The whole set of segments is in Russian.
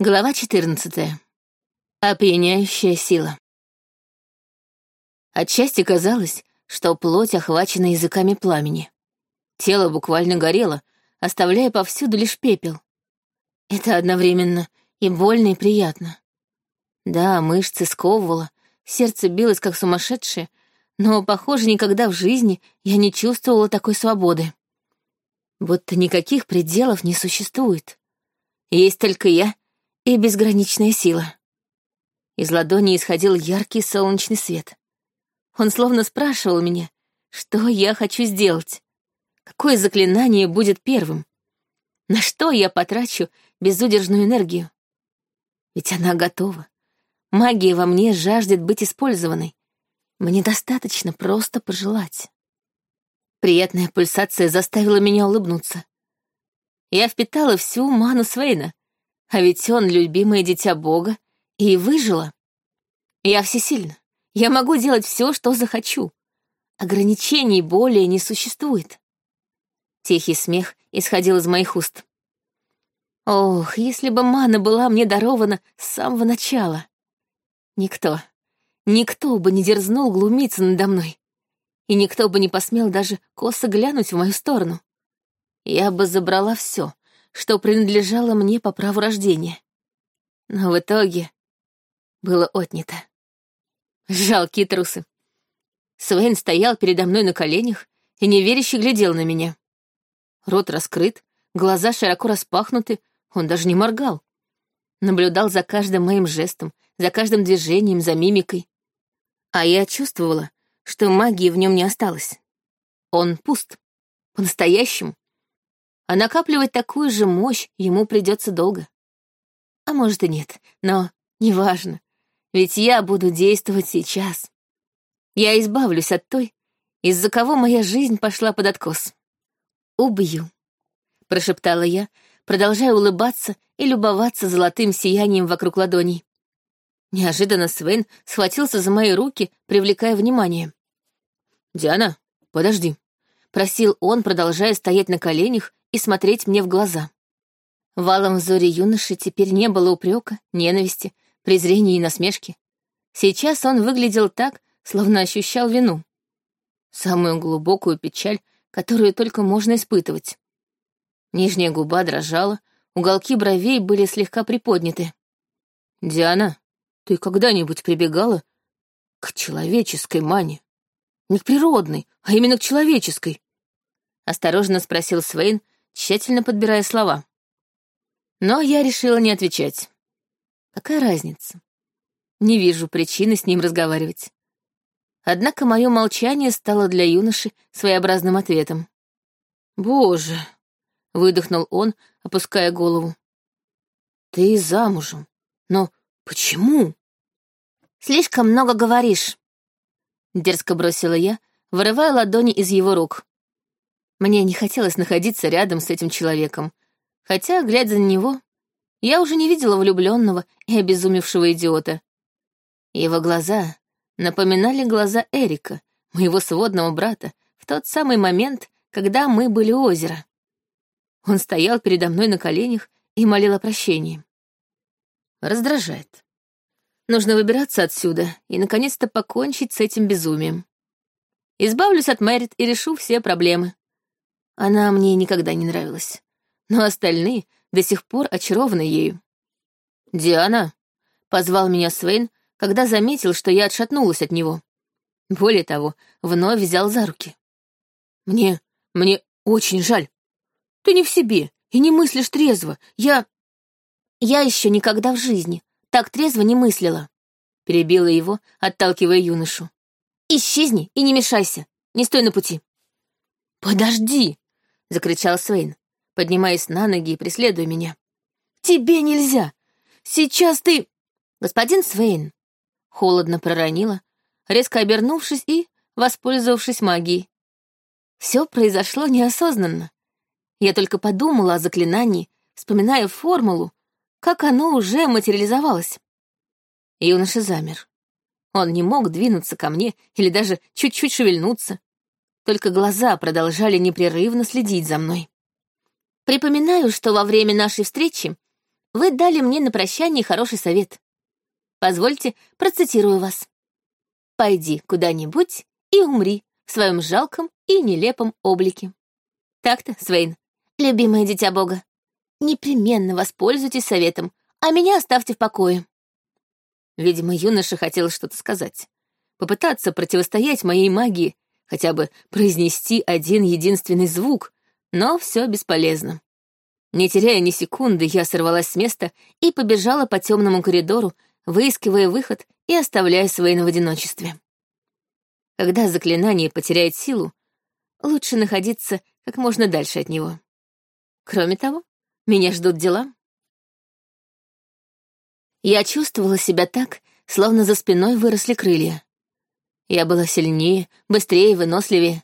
Глава 14. Опьяняющая сила. Отчасти казалось, что плоть охвачена языками пламени. Тело буквально горело, оставляя повсюду лишь пепел. Это одновременно и больно, и приятно. Да, мышцы сковывало, сердце билось как сумасшедшее, но, похоже, никогда в жизни я не чувствовала такой свободы. Будто никаких пределов не существует. Есть только я и безграничная сила. Из ладони исходил яркий солнечный свет. Он словно спрашивал меня, что я хочу сделать, какое заклинание будет первым, на что я потрачу безудержную энергию. Ведь она готова. Магия во мне жаждет быть использованной. Мне достаточно просто пожелать. Приятная пульсация заставила меня улыбнуться. Я впитала всю ману Свейна, а ведь он любимое дитя Бога и выжила. Я всесильна. Я могу делать все, что захочу. Ограничений более не существует. Тихий смех исходил из моих уст. Ох, если бы мана была мне дарована с самого начала. Никто, никто бы не дерзнул глумиться надо мной. И никто бы не посмел даже косо глянуть в мою сторону. Я бы забрала все, что принадлежало мне по праву рождения. Но в итоге было отнято. Жалкие трусы. Свейн стоял передо мной на коленях и неверяще глядел на меня. Рот раскрыт, глаза широко распахнуты, он даже не моргал. Наблюдал за каждым моим жестом, за каждым движением, за мимикой. А я чувствовала, что магии в нем не осталось. Он пуст. По-настоящему а накапливать такую же мощь ему придется долго. А может и нет, но неважно, ведь я буду действовать сейчас. Я избавлюсь от той, из-за кого моя жизнь пошла под откос. «Убью», — прошептала я, продолжая улыбаться и любоваться золотым сиянием вокруг ладоней. Неожиданно Свен схватился за мои руки, привлекая внимание. «Диана, подожди», — просил он, продолжая стоять на коленях и смотреть мне в глаза. В алом взоре юноши теперь не было упрека, ненависти, презрения и насмешки. Сейчас он выглядел так, словно ощущал вину. Самую глубокую печаль, которую только можно испытывать. Нижняя губа дрожала, уголки бровей были слегка приподняты. «Диана, ты когда-нибудь прибегала к человеческой мане? Не к природной, а именно к человеческой?» Осторожно спросил Свейн, тщательно подбирая слова. Но я решила не отвечать. Какая разница? Не вижу причины с ним разговаривать. Однако мое молчание стало для юноши своеобразным ответом. «Боже!» — выдохнул он, опуская голову. «Ты замужем. Но почему?» «Слишком много говоришь», — дерзко бросила я, вырывая ладони из его рук. Мне не хотелось находиться рядом с этим человеком, хотя, глядя на него, я уже не видела влюбленного и обезумевшего идиота. Его глаза напоминали глаза Эрика, моего сводного брата, в тот самый момент, когда мы были у озера. Он стоял передо мной на коленях и молил о прощении. Раздражает. Нужно выбираться отсюда и, наконец-то, покончить с этим безумием. Избавлюсь от Мэрит и решу все проблемы. Она мне никогда не нравилась. Но остальные до сих пор очарованы ею. «Диана!» — позвал меня Свейн, когда заметил, что я отшатнулась от него. Более того, вновь взял за руки. «Мне... мне очень жаль. Ты не в себе и не мыслишь трезво. Я...» «Я еще никогда в жизни так трезво не мыслила», — перебила его, отталкивая юношу. «Исчезни и не мешайся. Не стой на пути». «Подожди!» — закричал Свейн, поднимаясь на ноги и преследуя меня. «Тебе нельзя! Сейчас ты...» «Господин Свейн!» — холодно проронила, резко обернувшись и воспользовавшись магией. Все произошло неосознанно. Я только подумала о заклинании, вспоминая формулу, как оно уже материализовалось. Юноша замер. Он не мог двинуться ко мне или даже чуть-чуть шевельнуться только глаза продолжали непрерывно следить за мной. Припоминаю, что во время нашей встречи вы дали мне на прощание хороший совет. Позвольте, процитирую вас. «Пойди куда-нибудь и умри в своем жалком и нелепом облике». Так-то, Свейн, любимое дитя Бога. Непременно воспользуйтесь советом, а меня оставьте в покое. Видимо, юноша хотел что-то сказать. Попытаться противостоять моей магии, хотя бы произнести один единственный звук, но все бесполезно. Не теряя ни секунды, я сорвалась с места и побежала по темному коридору, выискивая выход и оставляя Свейна в одиночестве. Когда заклинание потеряет силу, лучше находиться как можно дальше от него. Кроме того, меня ждут дела. Я чувствовала себя так, словно за спиной выросли крылья. Я была сильнее, быстрее, выносливее.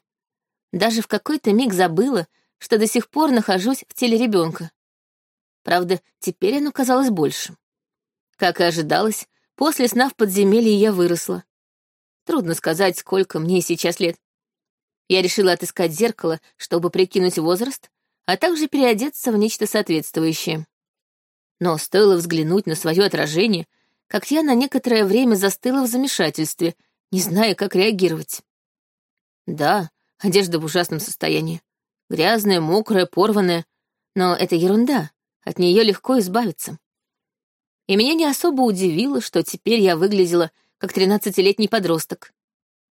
Даже в какой-то миг забыла, что до сих пор нахожусь в теле ребенка. Правда, теперь оно казалось большим. Как и ожидалось, после сна в подземелье я выросла. Трудно сказать, сколько мне сейчас лет. Я решила отыскать зеркало, чтобы прикинуть возраст, а также переодеться в нечто соответствующее. Но стоило взглянуть на свое отражение, как я на некоторое время застыла в замешательстве, не зная, как реагировать. Да, одежда в ужасном состоянии. Грязная, мокрая, порванная. Но это ерунда, от нее легко избавиться. И меня не особо удивило, что теперь я выглядела как тринадцатилетний подросток.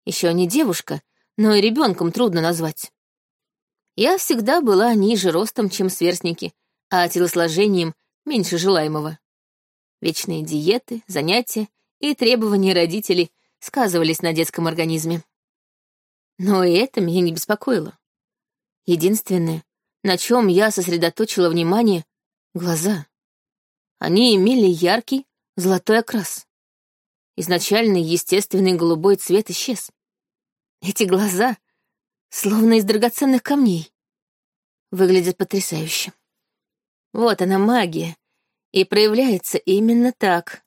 Еще не девушка, но и ребенком трудно назвать. Я всегда была ниже ростом, чем сверстники, а телосложением меньше желаемого. Вечные диеты, занятия и требования родителей сказывались на детском организме. Но и это меня не беспокоило. Единственное, на чем я сосредоточила внимание — глаза. Они имели яркий золотой окрас. Изначальный естественный голубой цвет исчез. Эти глаза, словно из драгоценных камней, выглядят потрясающе. Вот она магия, и проявляется именно так.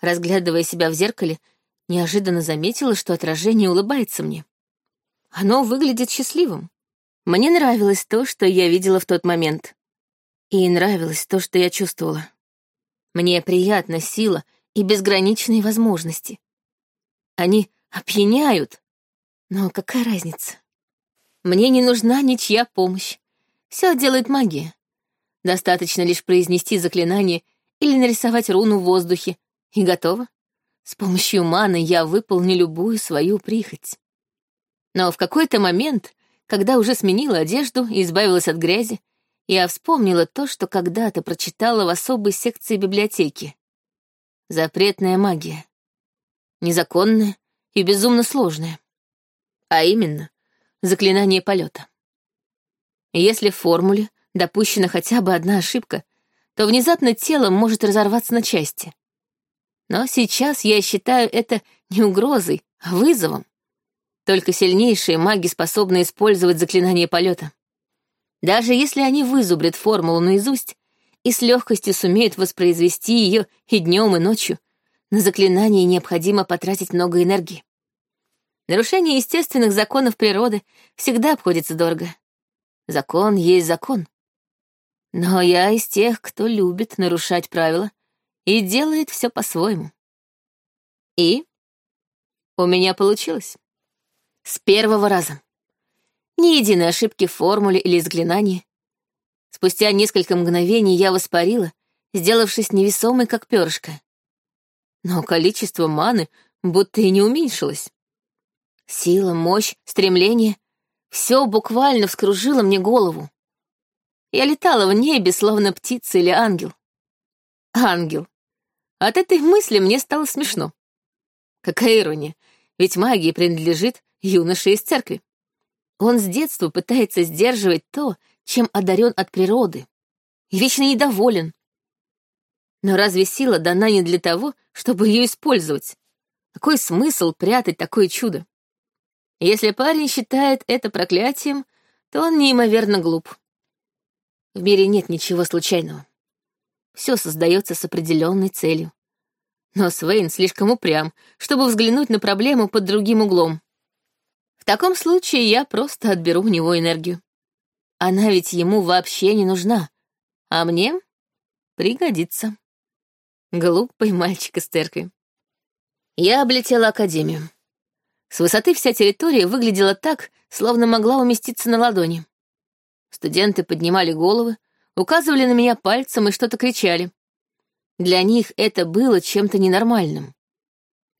Разглядывая себя в зеркале, неожиданно заметила, что отражение улыбается мне. Оно выглядит счастливым. Мне нравилось то, что я видела в тот момент. И нравилось то, что я чувствовала. Мне приятна сила и безграничные возможности. Они опьяняют, но какая разница? Мне не нужна ничья помощь. Все делает магия. Достаточно лишь произнести заклинание или нарисовать руну в воздухе, и готово. С помощью маны я выполню любую свою прихоть. Но в какой-то момент, когда уже сменила одежду и избавилась от грязи, я вспомнила то, что когда-то прочитала в особой секции библиотеки. Запретная магия. Незаконная и безумно сложная а именно заклинание полета. Если в формуле допущена хотя бы одна ошибка, то внезапно тело может разорваться на части. Но сейчас я считаю это не угрозой, а вызовом. Только сильнейшие маги способны использовать заклинание полета. Даже если они вызубрят формулу наизусть и с легкостью сумеют воспроизвести ее и днем, и ночью, на заклинание необходимо потратить много энергии. Нарушение естественных законов природы всегда обходится дорого. Закон есть закон. Но я из тех, кто любит нарушать правила и делает все по-своему. И у меня получилось. С первого раза. Ни единой ошибки в формуле или заклинании. Спустя несколько мгновений я воспарила, сделавшись невесомой, как перышко. Но количество маны будто и не уменьшилось. Сила, мощь, стремление — все буквально вскружило мне голову. Я летала в небе, словно птица или ангел. Ангел. От этой мысли мне стало смешно. Какая ирония, ведь магия принадлежит юноше из церкви. Он с детства пытается сдерживать то, чем одарен от природы, и вечно недоволен. Но разве сила дана не для того, чтобы ее использовать? Какой смысл прятать такое чудо? Если парень считает это проклятием, то он неимоверно глуп. В мире нет ничего случайного. Все создается с определенной целью. Но Свейн слишком упрям, чтобы взглянуть на проблему под другим углом. В таком случае я просто отберу у него энергию. Она ведь ему вообще не нужна. А мне пригодится. Глупый мальчик из церкви. Я облетела Академию. С высоты вся территория выглядела так, словно могла уместиться на ладони. Студенты поднимали головы, указывали на меня пальцем и что-то кричали. Для них это было чем-то ненормальным.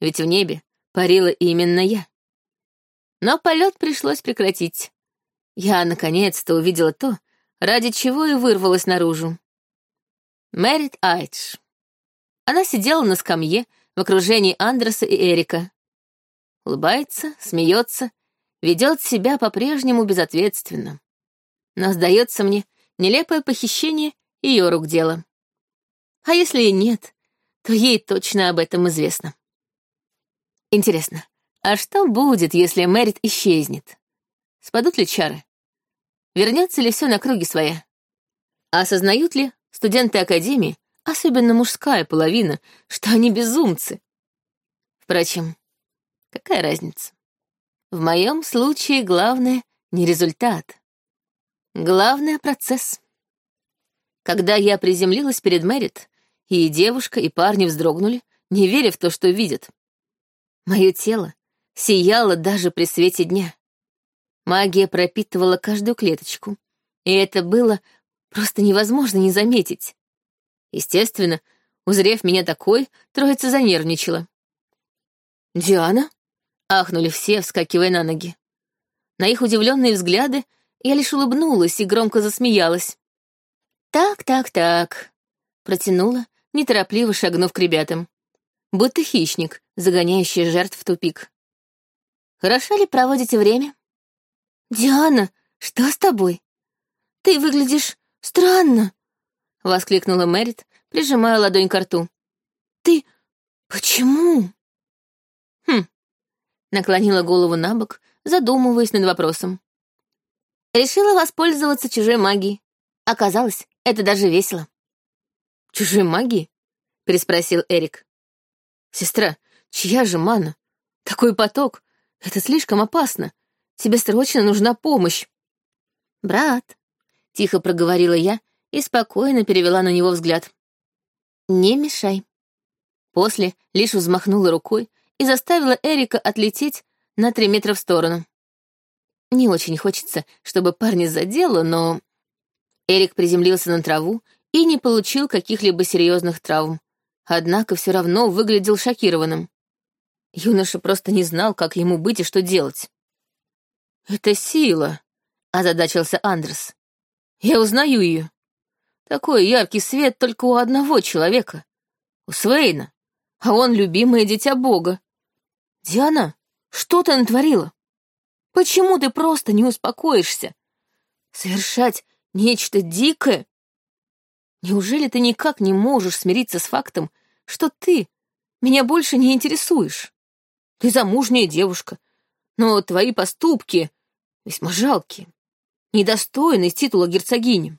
Ведь в небе парила именно я. Но полет пришлось прекратить. Я наконец-то увидела то, ради чего и вырвалась наружу. Мэрит Айдж. Она сидела на скамье в окружении Андреса и Эрика. Улыбается, смеется, ведет себя по-прежнему безответственно. Но, сдается мне, нелепое похищение — ее рук дело. А если и нет, то ей точно об этом известно. Интересно, а что будет, если Мэрит исчезнет? Спадут ли чары? Вернется ли все на круги своя? А осознают ли студенты Академии, особенно мужская половина, что они безумцы? Впрочем, какая разница? В моем случае главное не результат. Главное — процесс. Когда я приземлилась перед Мэрит, и девушка, и парни вздрогнули, не веря в то, что видят. Мое тело сияло даже при свете дня. Магия пропитывала каждую клеточку, и это было просто невозможно не заметить. Естественно, узрев меня такой, троица занервничала. «Диана?» — ахнули все, вскакивая на ноги. На их удивленные взгляды я лишь улыбнулась и громко засмеялась. «Так, так, так», — протянула, неторопливо шагнув к ребятам. Будто хищник, загоняющий жертв в тупик. «Хорошо ли проводите время?» «Диана, что с тобой? Ты выглядишь странно», — воскликнула Мэрит, прижимая ладонь к рту. «Ты... почему?» «Хм...» — наклонила голову на бок, задумываясь над вопросом. Решила воспользоваться чужой магией. Оказалось, это даже весело. «Чужой магией?» — переспросил Эрик. «Сестра, чья же мана? Такой поток! Это слишком опасно. Тебе срочно нужна помощь». «Брат», — тихо проговорила я и спокойно перевела на него взгляд. «Не мешай». После лишь взмахнула рукой и заставила Эрика отлететь на три метра в сторону. Не очень хочется, чтобы парня задело, но... Эрик приземлился на траву и не получил каких-либо серьезных травм, однако все равно выглядел шокированным. Юноша просто не знал, как ему быть и что делать. «Это сила», — озадачился Андрес. «Я узнаю ее. Такой яркий свет только у одного человека. У Свейна. А он любимое дитя Бога. Диана, что ты натворила?» Почему ты просто не успокоишься? Совершать нечто дикое? Неужели ты никак не можешь смириться с фактом, что ты меня больше не интересуешь? Ты замужняя девушка, но твои поступки весьма жалкие, недостойны титула герцогини.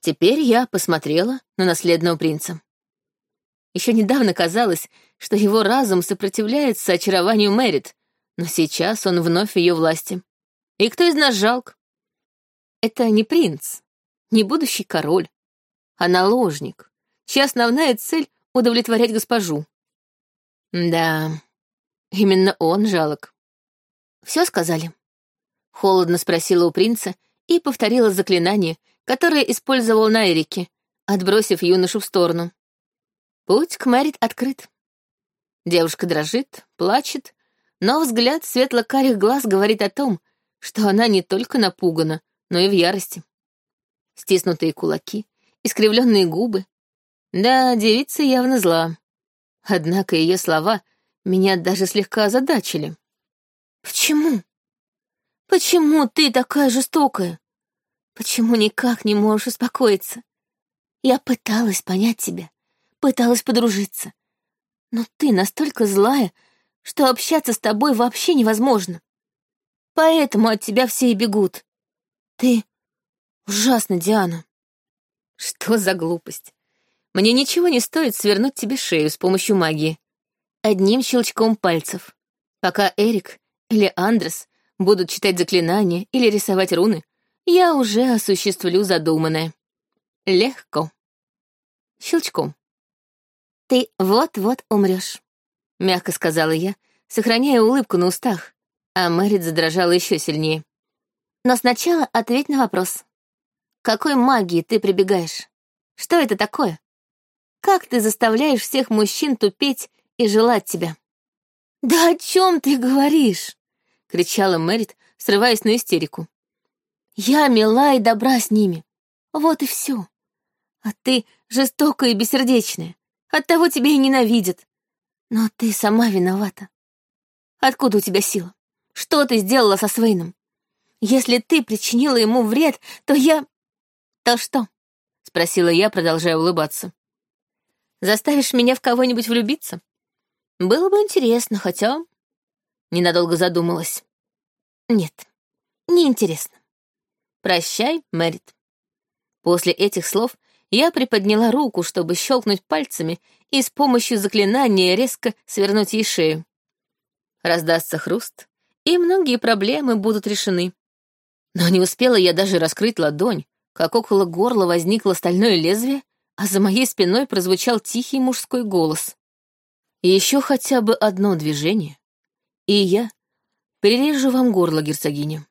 Теперь я посмотрела на наследного принца. Еще недавно казалось, что его разум сопротивляется очарованию Мэрит, но сейчас он вновь в ее власти. И кто из нас жалк? Это не принц, не будущий король, а наложник, чья основная цель — удовлетворять госпожу. Да, именно он жалок. Все сказали? Холодно спросила у принца и повторила заклинание, которое использовал на Эрике, отбросив юношу в сторону. Путь к Мэрит открыт. Девушка дрожит, плачет, но взгляд светло-карих глаз говорит о том, что она не только напугана, но и в ярости. Стиснутые кулаки, искривленные губы. Да, девица явно зла. Однако ее слова меня даже слегка озадачили. «Почему? Почему ты такая жестокая? Почему никак не можешь успокоиться? Я пыталась понять тебя, пыталась подружиться. Но ты настолько злая, что общаться с тобой вообще невозможно. Поэтому от тебя все и бегут. Ты ужасно, Диана. Что за глупость? Мне ничего не стоит свернуть тебе шею с помощью магии. Одним щелчком пальцев. Пока Эрик или Андрес будут читать заклинания или рисовать руны, я уже осуществлю задуманное. Легко. щелчком. «Ты вот-вот умрешь», — мягко сказала я, сохраняя улыбку на устах, а Мэрит задрожала еще сильнее. «Но сначала ответь на вопрос. Какой магии ты прибегаешь? Что это такое? Как ты заставляешь всех мужчин тупеть и желать тебя?» «Да о чем ты говоришь?» — кричала Мэрит, срываясь на истерику. «Я мила и добра с ними. Вот и все. А ты жестокая и бессердечная. Оттого тебя и ненавидят. Но ты сама виновата. Откуда у тебя сила? Что ты сделала со Свейном? Если ты причинила ему вред, то я... То что? Спросила я, продолжая улыбаться. Заставишь меня в кого-нибудь влюбиться? Было бы интересно, хотя... Ненадолго задумалась. Нет, не интересно. Прощай, Мэрит. После этих слов я приподняла руку, чтобы щелкнуть пальцами и с помощью заклинания резко свернуть ей шею. Раздастся хруст, и многие проблемы будут решены. Но не успела я даже раскрыть ладонь, как около горла возникло стальное лезвие, а за моей спиной прозвучал тихий мужской голос. Еще хотя бы одно движение, и я перережу вам горло, герцогиня.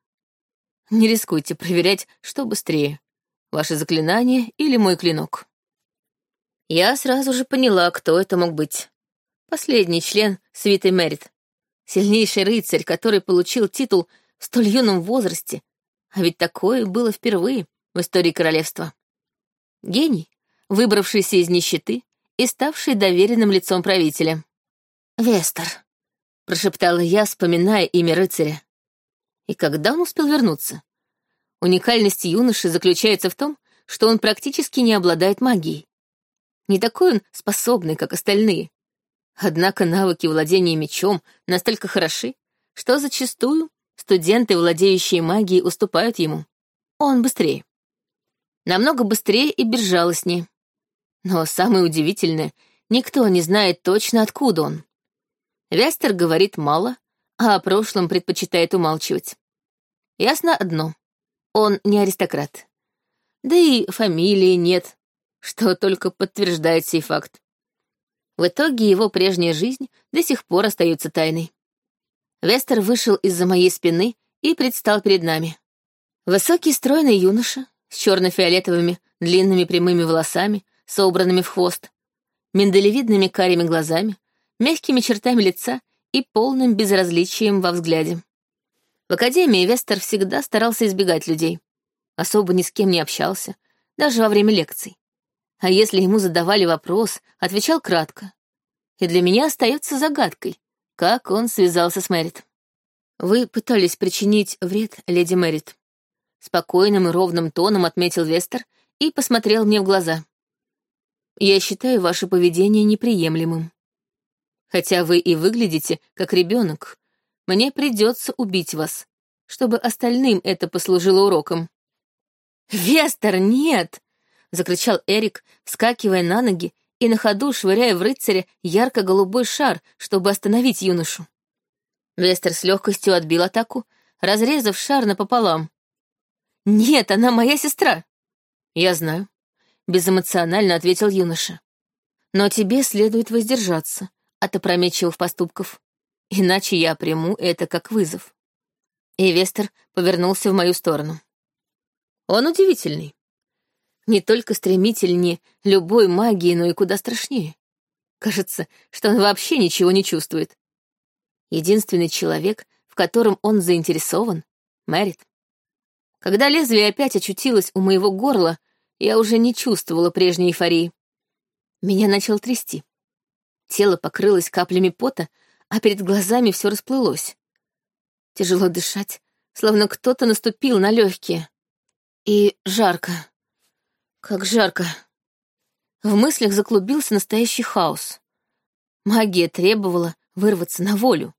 Не рискуйте проверять, что быстрее, ваше заклинание или мой клинок. Я сразу же поняла, кто это мог быть. Последний член свиты Мерит. Сильнейший рыцарь, который получил титул в столь юном возрасте, а ведь такое было впервые в истории королевства. Гений, выбравшийся из нищеты и ставший доверенным лицом правителя. «Вестер», — прошептала я, вспоминая имя рыцаря. И когда он успел вернуться? Уникальность юноши заключается в том, что он практически не обладает магией. Не такой он способный, как остальные. Однако навыки владения мечом настолько хороши, что зачастую студенты, владеющие магией, уступают ему. Он быстрее. Намного быстрее и безжалостнее. Но самое удивительное, никто не знает точно, откуда он. Вестер говорит мало, а о прошлом предпочитает умалчивать. Ясно одно. Он не аристократ. Да и фамилии нет, что только подтверждает сей факт. В итоге его прежняя жизнь до сих пор остается тайной. Вестер вышел из-за моей спины и предстал перед нами. Высокий стройный юноша с черно-фиолетовыми длинными прямыми волосами, собранными в хвост, миндалевидными карими глазами, мягкими чертами лица и полным безразличием во взгляде. В академии Вестер всегда старался избегать людей. Особо ни с кем не общался, даже во время лекций. А если ему задавали вопрос, отвечал кратко. И для меня остается загадкой, как он связался с Мэрит. «Вы пытались причинить вред, леди Мэрит», — спокойным и ровным тоном отметил Вестер и посмотрел мне в глаза. «Я считаю ваше поведение неприемлемым. Хотя вы и выглядите как ребенок, мне придется убить вас, чтобы остальным это послужило уроком». «Вестер, нет!» — закричал Эрик, вскакивая на ноги и на ходу швыряя в рыцаря ярко-голубой шар, чтобы остановить юношу. Вестер с легкостью отбил атаку, разрезав шар напополам. «Нет, она моя сестра!» «Я знаю», — безэмоционально ответил юноша. «Но тебе следует воздержаться от опрометчивых поступков, иначе я приму это как вызов». И Вестер повернулся в мою сторону. Он удивительный. Не только стремительнее любой магии, но и куда страшнее. Кажется, что он вообще ничего не чувствует. Единственный человек, в котором он заинтересован — Мэрит. Когда лезвие опять очутилось у моего горла, я уже не чувствовала прежней эйфории. Меня начал трясти. Тело покрылось каплями пота, а перед глазами все расплылось. Тяжело дышать, словно кто-то наступил на легкие. И жарко. Как жарко. В мыслях заклубился настоящий хаос. Магия требовала вырваться на волю.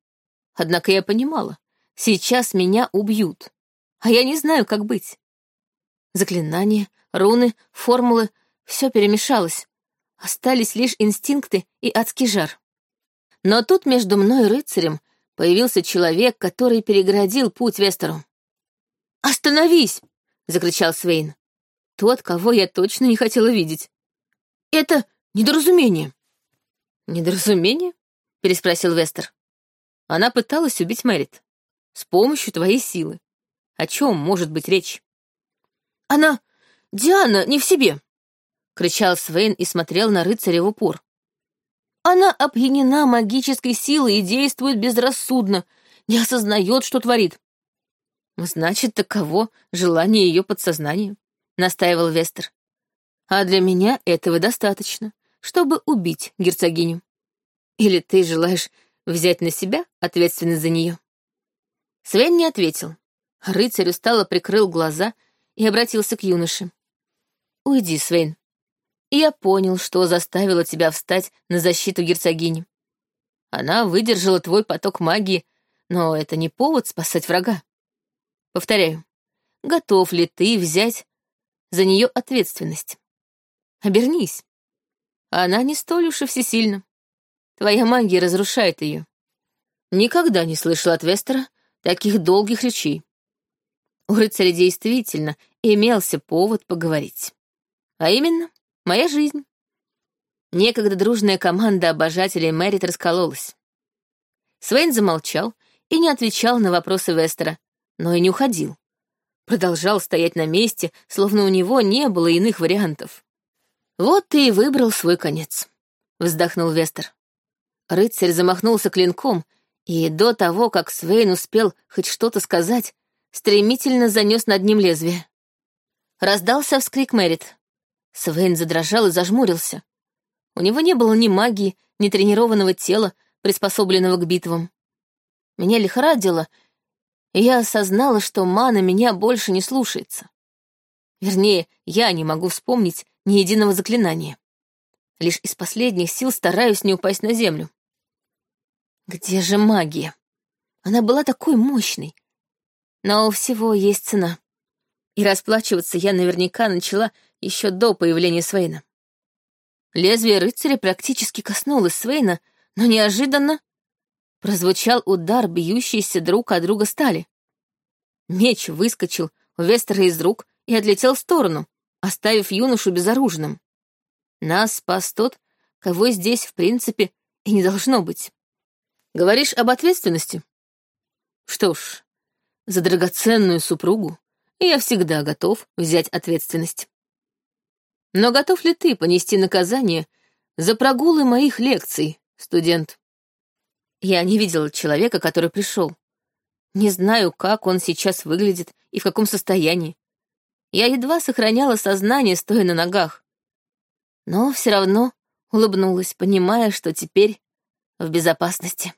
Однако я понимала, сейчас меня убьют, а я не знаю, как быть. Заклинания, руны, формулы — все перемешалось. Остались лишь инстинкты и адский жар. Но тут между мной и рыцарем появился человек, который переградил путь Вестеру. «Остановись!» — закричал Свейн. Тот, кого я точно не хотела видеть. Это недоразумение». «Недоразумение?» — переспросил Вестер. «Она пыталась убить Мэрит. С помощью твоей силы. О чем может быть речь?» «Она... Диана не в себе!» — кричал Свейн и смотрел на рыцаря в упор. «Она опьянена магической силой и действует безрассудно, не осознает, что творит». «Значит, таково желание ее подсознания», — настаивал Вестер. «А для меня этого достаточно, чтобы убить герцогиню. Или ты желаешь взять на себя ответственность за нее?» Свен не ответил. Рыцарь устало прикрыл глаза и обратился к юноше. «Уйди, Свейн. Я понял, что заставило тебя встать на защиту герцогини. Она выдержала твой поток магии, но это не повод спасать врага. Повторяю, готов ли ты взять за нее ответственность? Обернись. Она не столь уж и всесильна. Твоя магия разрушает ее. Никогда не слышал от Вестера таких долгих речей. У рыцаря действительно имелся повод поговорить. А именно, моя жизнь. Некогда дружная команда обожателей Мэрит раскололась. Свейн замолчал и не отвечал на вопросы Вестера, но и не уходил. Продолжал стоять на месте, словно у него не было иных вариантов. «Вот ты и выбрал свой конец», — вздохнул Вестер. Рыцарь замахнулся клинком, и до того, как Свейн успел хоть что-то сказать, стремительно занес над ним лезвие. Раздался вскрик Мэрит. Свейн задрожал и зажмурился. У него не было ни магии, ни тренированного тела, приспособленного к битвам. Меня лихорадило, я осознала, что мана меня больше не слушается. Вернее, я не могу вспомнить ни единого заклинания. Лишь из последних сил стараюсь не упасть на землю. Где же магия? Она была такой мощной, но у всего есть цена. И расплачиваться я наверняка начала еще до появления Свейна. Лезвие рыцаря практически коснулось Свейна, но неожиданно прозвучал удар, бьющийся друг от друга стали. Меч выскочил у Вестера из рук и отлетел в сторону, оставив юношу безоружным. Нас спас тот, кого здесь, в принципе, и не должно быть. Говоришь об ответственности? Что ж, за драгоценную супругу я всегда готов взять ответственность. Но готов ли ты понести наказание за прогулы моих лекций, студент? Я не видела человека, который пришел. Не знаю, как он сейчас выглядит и в каком состоянии. Я едва сохраняла сознание, стоя на ногах. Но все равно улыбнулась, понимая, что теперь в безопасности.